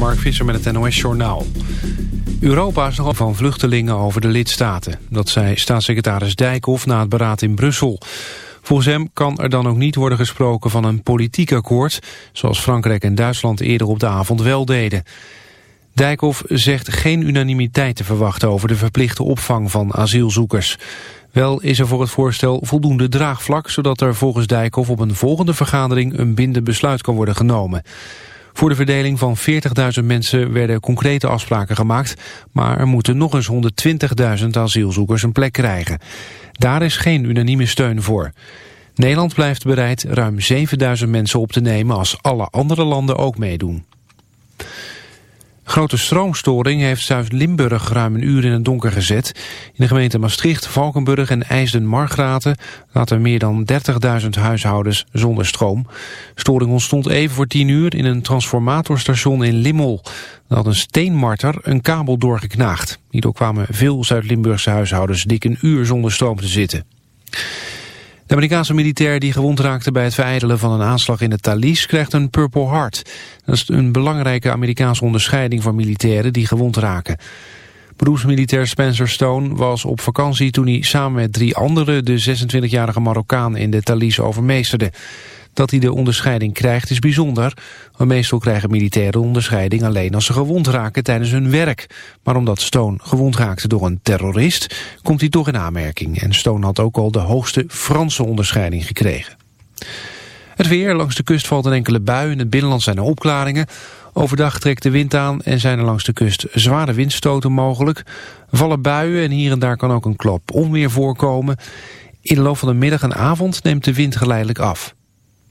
Mark Visser met het NOS Journaal. Europa is nogal van vluchtelingen over de lidstaten. Dat zei staatssecretaris Dijkhoff na het beraad in Brussel. Volgens hem kan er dan ook niet worden gesproken van een politiek akkoord... zoals Frankrijk en Duitsland eerder op de avond wel deden. Dijkhoff zegt geen unanimiteit te verwachten over de verplichte opvang van asielzoekers. Wel is er voor het voorstel voldoende draagvlak... zodat er volgens Dijkhoff op een volgende vergadering een bindend besluit kan worden genomen. Voor de verdeling van 40.000 mensen werden concrete afspraken gemaakt... maar er moeten nog eens 120.000 asielzoekers een plek krijgen. Daar is geen unanieme steun voor. Nederland blijft bereid ruim 7.000 mensen op te nemen... als alle andere landen ook meedoen. Grote stroomstoring heeft Zuid-Limburg ruim een uur in het donker gezet. In de gemeente Maastricht, Valkenburg en IJsden-Margraten laten meer dan 30.000 huishoudens zonder stroom. Storing ontstond even voor 10 uur in een transformatorstation in Limmel. Er had een steenmarter een kabel doorgeknaagd. Hierdoor kwamen veel Zuid-Limburgse huishoudens dik een uur zonder stroom te zitten. De Amerikaanse militair die gewond raakte bij het verijdelen van een aanslag in het Thalys krijgt een Purple Heart. Dat is een belangrijke Amerikaanse onderscheiding voor militairen die gewond raken. Beroepsmilitair Spencer Stone was op vakantie toen hij samen met drie anderen de 26-jarige Marokkaan in de Thalys overmeesterde. Dat hij de onderscheiding krijgt is bijzonder. Maar meestal krijgen militairen onderscheiding alleen als ze gewond raken tijdens hun werk. Maar omdat Stone gewond raakte door een terrorist, komt hij toch in aanmerking. En Stone had ook al de hoogste Franse onderscheiding gekregen. Het weer, langs de kust valt een enkele bui. In het binnenland zijn er opklaringen. Overdag trekt de wind aan en zijn er langs de kust zware windstoten mogelijk. Vallen buien en hier en daar kan ook een klap onweer voorkomen. In de loop van de middag en avond neemt de wind geleidelijk af.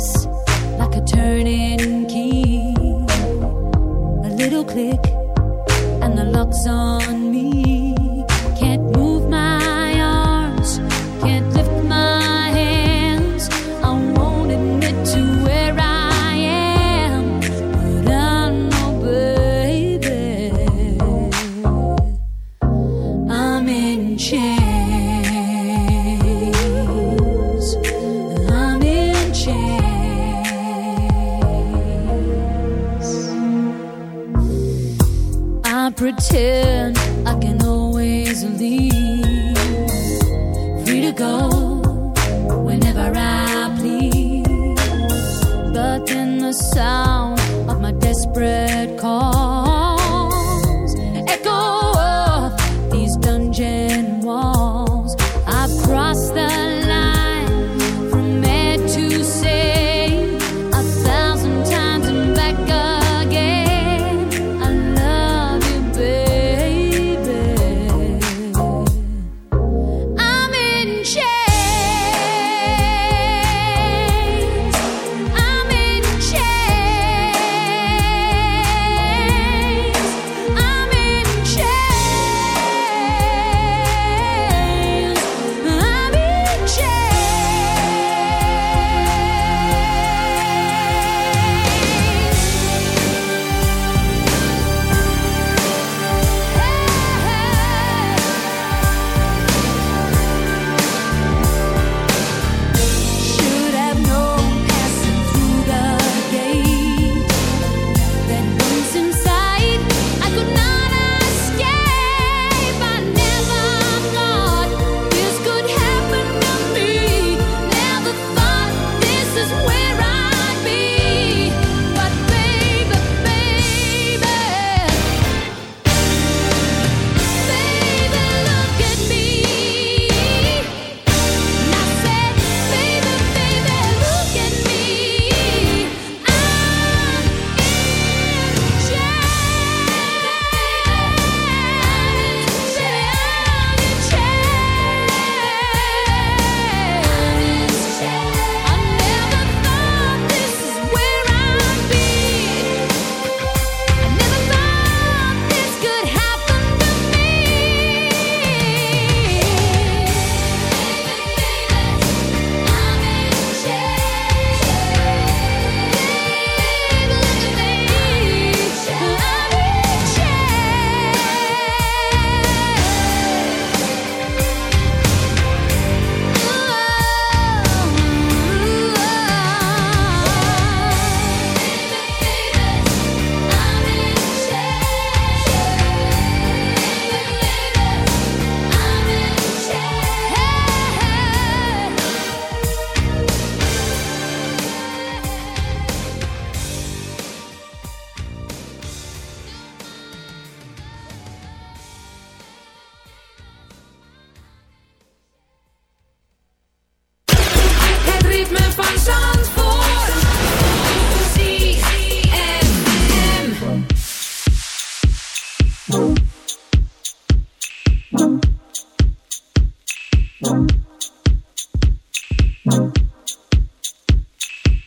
this like a turning key. A little click, and the lock's on. Two.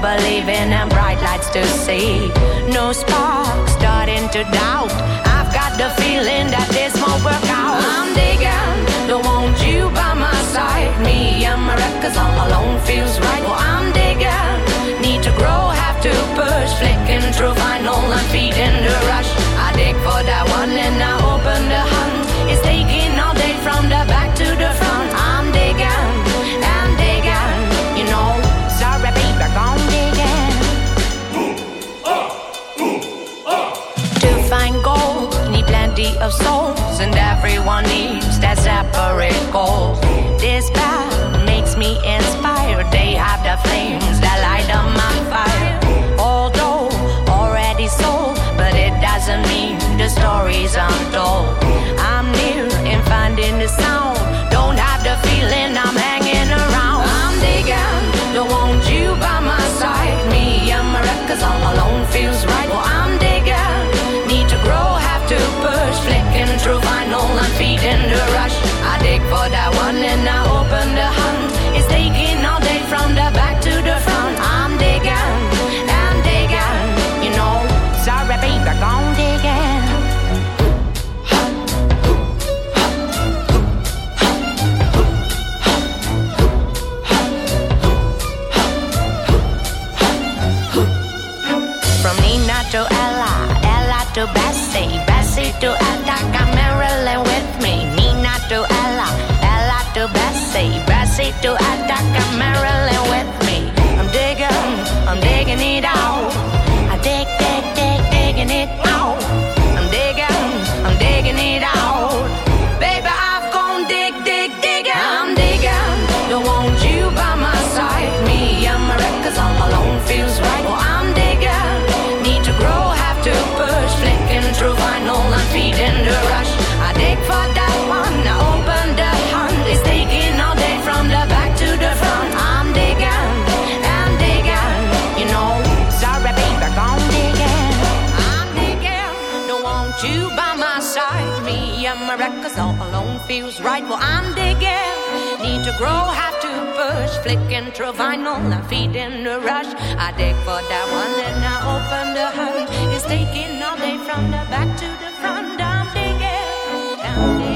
believe believing in bright lights to see. No spark starting to doubt. I've got the feeling that this won't work out. I'm digging, don't want you by my side. Me and my records all alone feels right. Well, I'm digging, need to grow, have to push. Flicking through vinyl, I'm feeding the rush. I dig for that one and I open the hunt. It's taking all day from the back. miracles. path makes me inspired. They have the flames that light up my fire. Although already sold, but it doesn't mean the stories aren't told. Tennessee to Attica, Maryland with me. I'm digging, I'm digging it out. you by my side. Me and my records all alone feels right. Well, I'm digging, need to grow, have to push. Flicking through vinyl, I'm feeding the rush. I dig for that one, then I open the hood. It's taking all day from the back to the front. I'm digging, digging.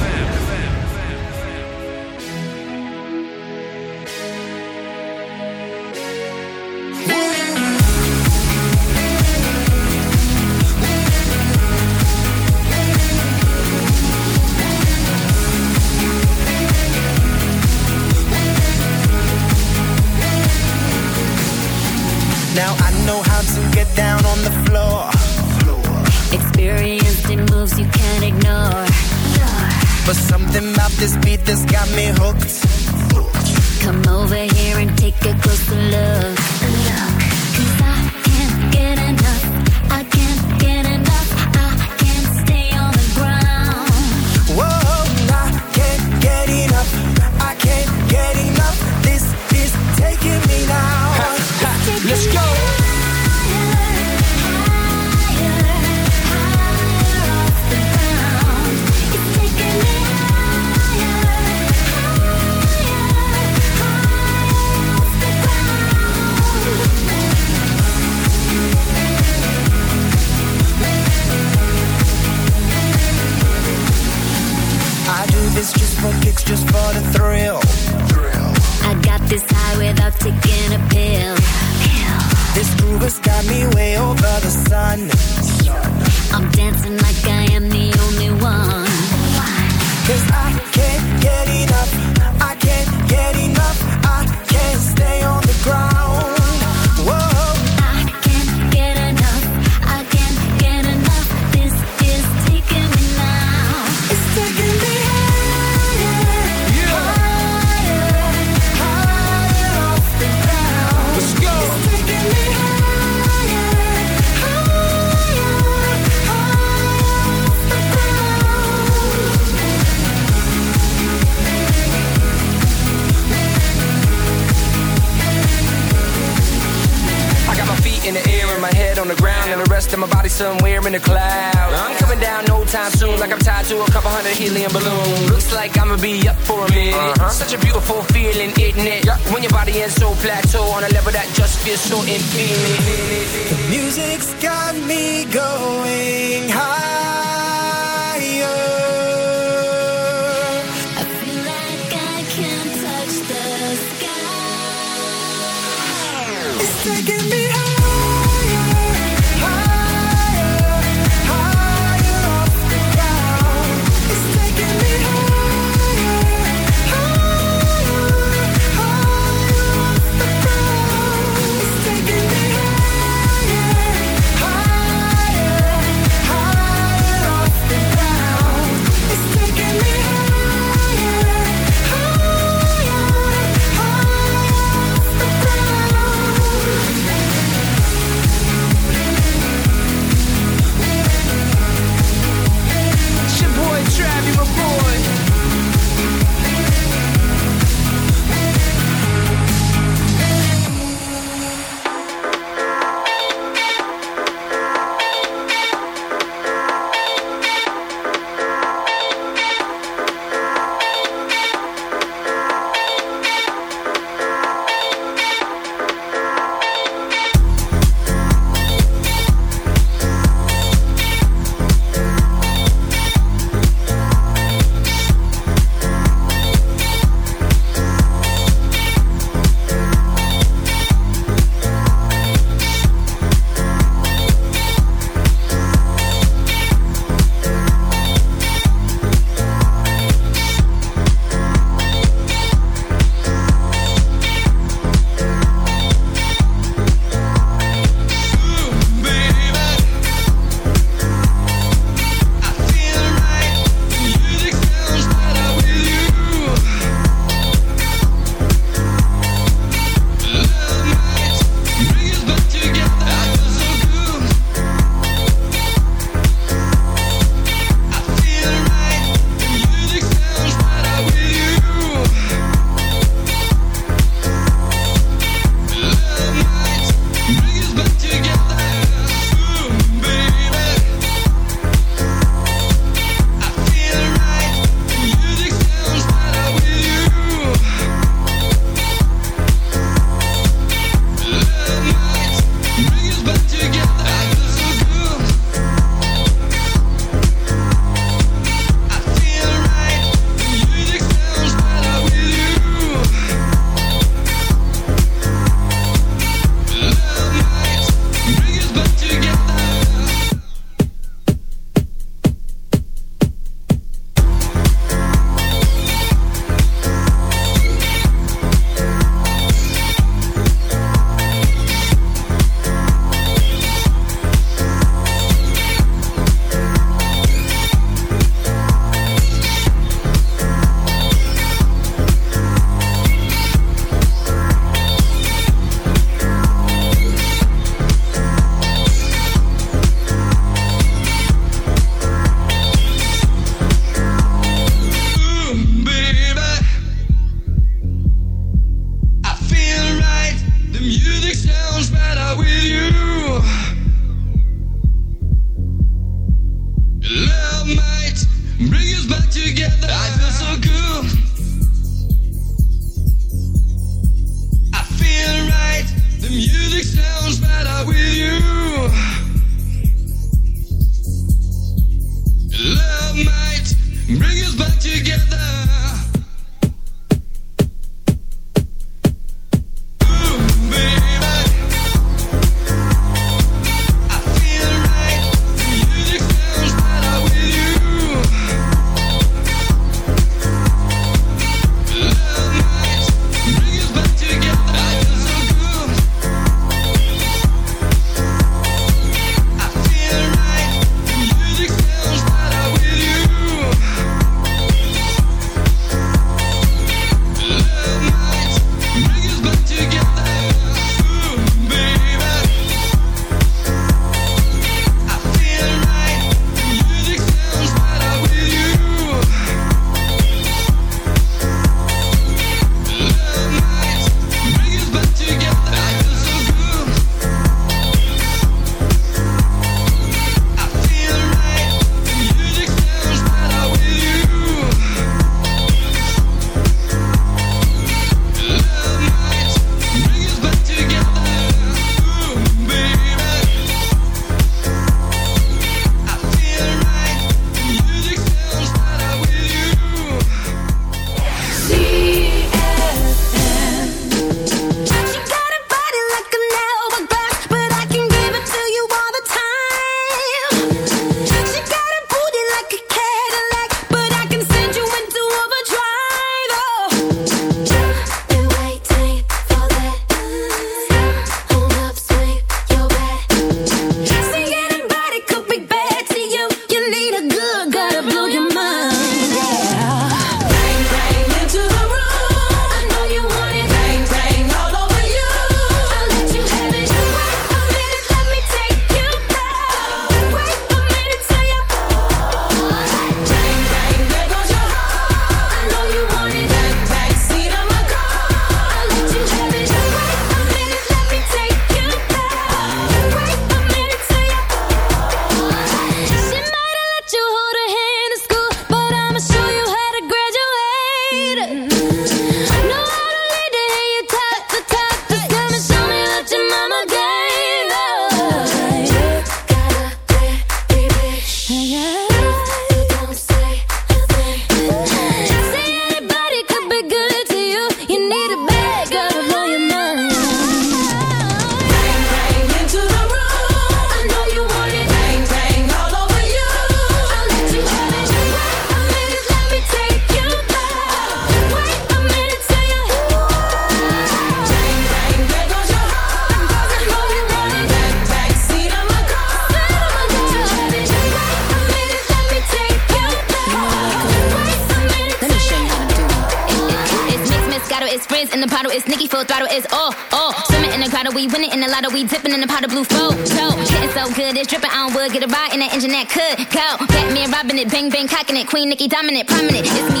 Queen Nikki dominant, prominent. It's me,